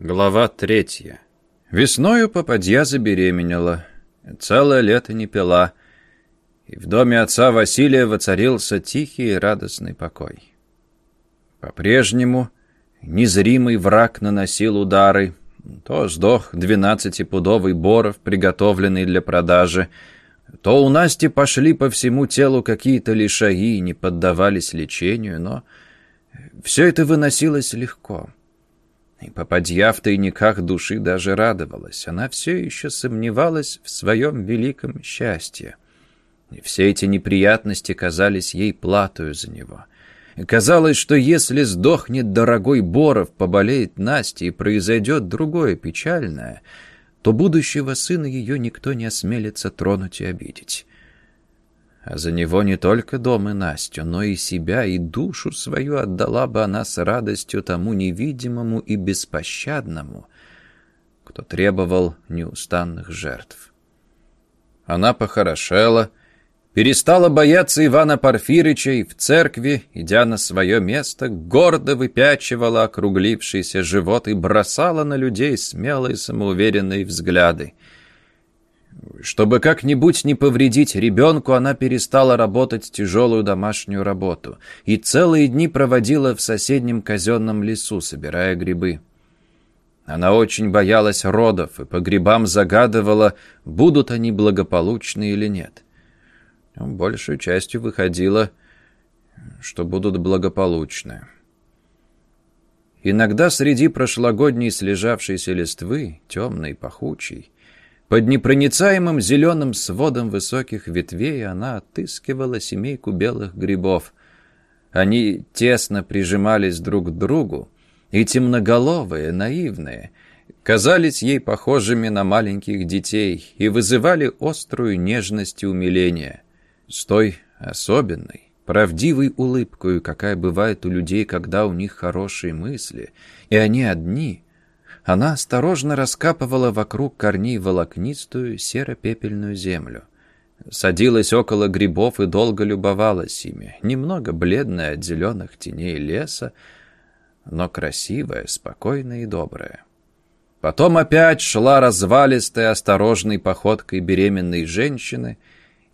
Глава третья. Весною попадья забеременела. Целое лето не пила. И в доме отца Василия воцарился тихий и радостный покой. По-прежнему незримый враг наносил удары. То сдох двенадцатипудовый боров, приготовленный для продажи, то у Насти пошли по всему телу какие-то лишаи и не поддавались лечению, но все это выносилось легко. И попадья в тайниках души даже радовалась. Она все еще сомневалась в своем великом счастье. И все эти неприятности казались ей платою за него. И казалось, что если сдохнет дорогой Боров, поболеет Настя и произойдет другое печальное, то будущего сына ее никто не осмелится тронуть и обидеть а за него не только дом и Настю, но и себя, и душу свою отдала бы она с радостью тому невидимому и беспощадному, кто требовал неустанных жертв. Она похорошела, перестала бояться Ивана Порфирыча и в церкви, идя на свое место, гордо выпячивала округлившийся живот и бросала на людей смелые самоуверенные взгляды — чтобы как-нибудь не повредить ребенку, она перестала работать тяжелую домашнюю работу и целые дни проводила в соседнем казенном лесу, собирая грибы. Она очень боялась родов и по грибам загадывала, будут они благополучны или нет. Большую частью выходило, что будут благополучны. Иногда среди прошлогодней слежавшейся листвы, темной, пахучей, под непроницаемым зеленым сводом высоких ветвей она отыскивала семейку белых грибов. Они тесно прижимались друг к другу, и темноголовые, наивные, казались ей похожими на маленьких детей и вызывали острую нежность и умиление. С той особенной, правдивой улыбкой, какая бывает у людей, когда у них хорошие мысли, и они одни — она осторожно раскапывала вокруг корней волокнистую серо-пепельную землю. Садилась около грибов и долго любовалась ими. Немного бледная от зеленых теней леса, но красивая, спокойная и добрая. Потом опять шла развалистой, осторожной походкой беременной женщины,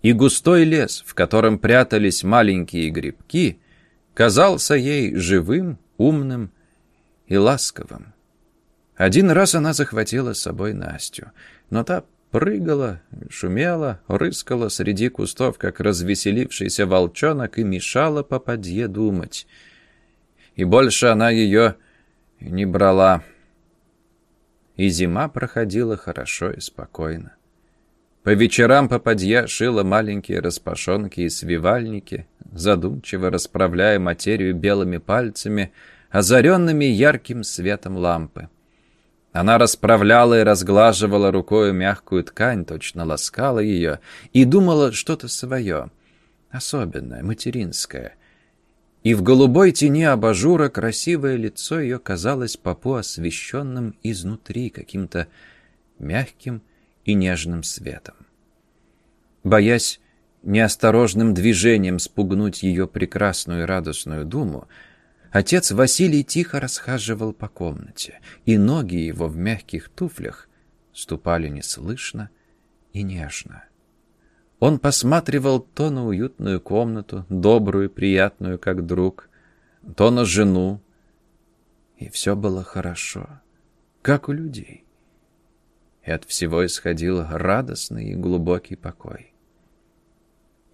и густой лес, в котором прятались маленькие грибки, казался ей живым, умным и ласковым. Один раз она захватила с собой Настю, но та прыгала, шумела, рыскала среди кустов, как развеселившийся волчонок, и мешала попадье думать. И больше она ее не брала. И зима проходила хорошо и спокойно. По вечерам попадья шила маленькие распашонки и свивальники, задумчиво расправляя материю белыми пальцами, озаренными ярким светом лампы. Она расправляла и разглаживала рукою мягкую ткань, точно ласкала ее, и думала что-то свое, особенное, материнское. И в голубой тени абажура красивое лицо ее казалось попу освещенным изнутри каким-то мягким и нежным светом. Боясь неосторожным движением спугнуть ее прекрасную радостную думу, Отец Василий тихо расхаживал по комнате, и ноги его в мягких туфлях ступали неслышно и нежно. Он посматривал то на уютную комнату, добрую, приятную, как друг, то на жену, и все было хорошо, как у людей. И от всего исходил радостный и глубокий покой.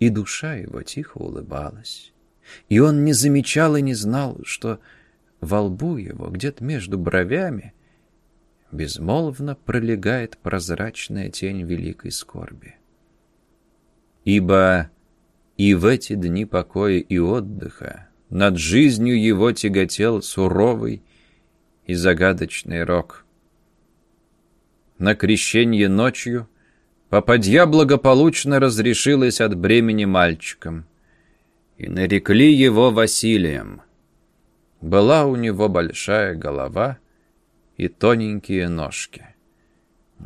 И душа его тихо улыбалась и он не замечал и не знал, что во лбу его, где-то между бровями, безмолвно пролегает прозрачная тень великой скорби. Ибо и в эти дни покоя и отдыха над жизнью его тяготел суровый и загадочный рок. На крещение ночью попадья благополучно разрешилась от бремени мальчиком — и нарекли его Василием. Была у него большая голова и тоненькие ножки.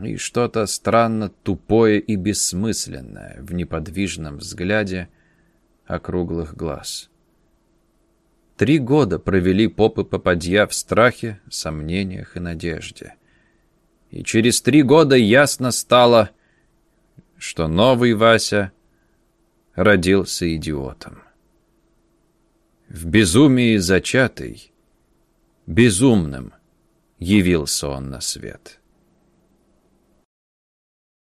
И что-то странно тупое и бессмысленное в неподвижном взгляде округлых глаз. Три года провели попы-попадья в страхе, сомнениях и надежде. И через три года ясно стало, что новый Вася родился идиотом. В безумии зачатый, безумным явился он на свет.